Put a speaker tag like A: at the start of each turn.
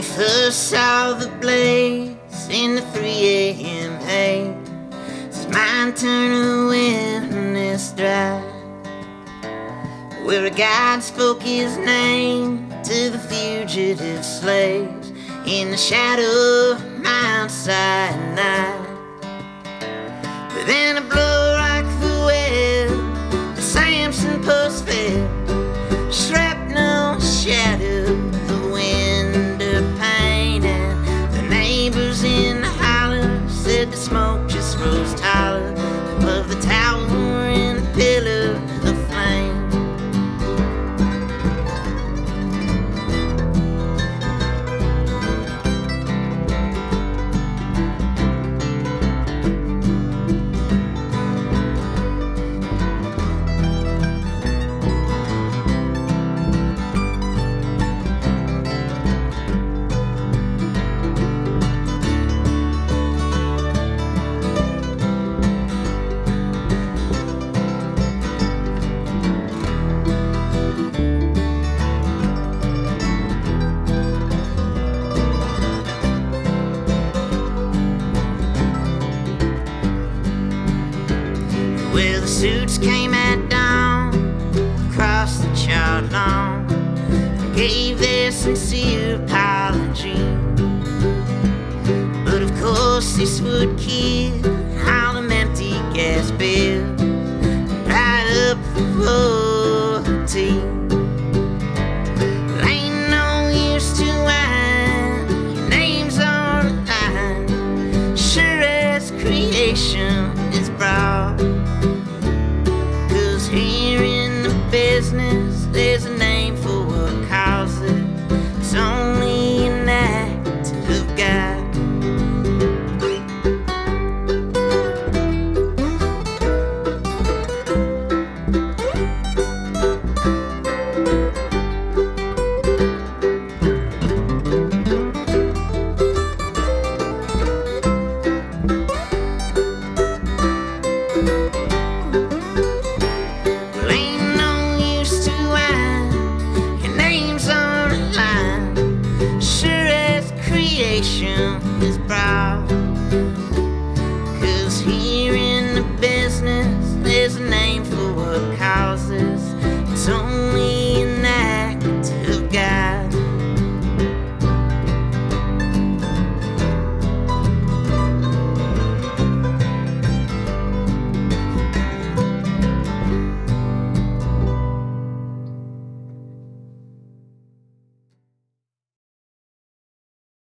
A: we first saw the blaze in the 3 a.m. haze, it's mine turn to witness dry. Where a guide spoke his name to the fugitive slaves in the shadow of Mount Sinai. Well, the suits came at dawn across the charred lawn, gave their sincere apology. But of course, this would kill all them empty gas bills, right up the royalty. Well, ain't no use to name's on the line, sure as creation business, there's a name nation is proud.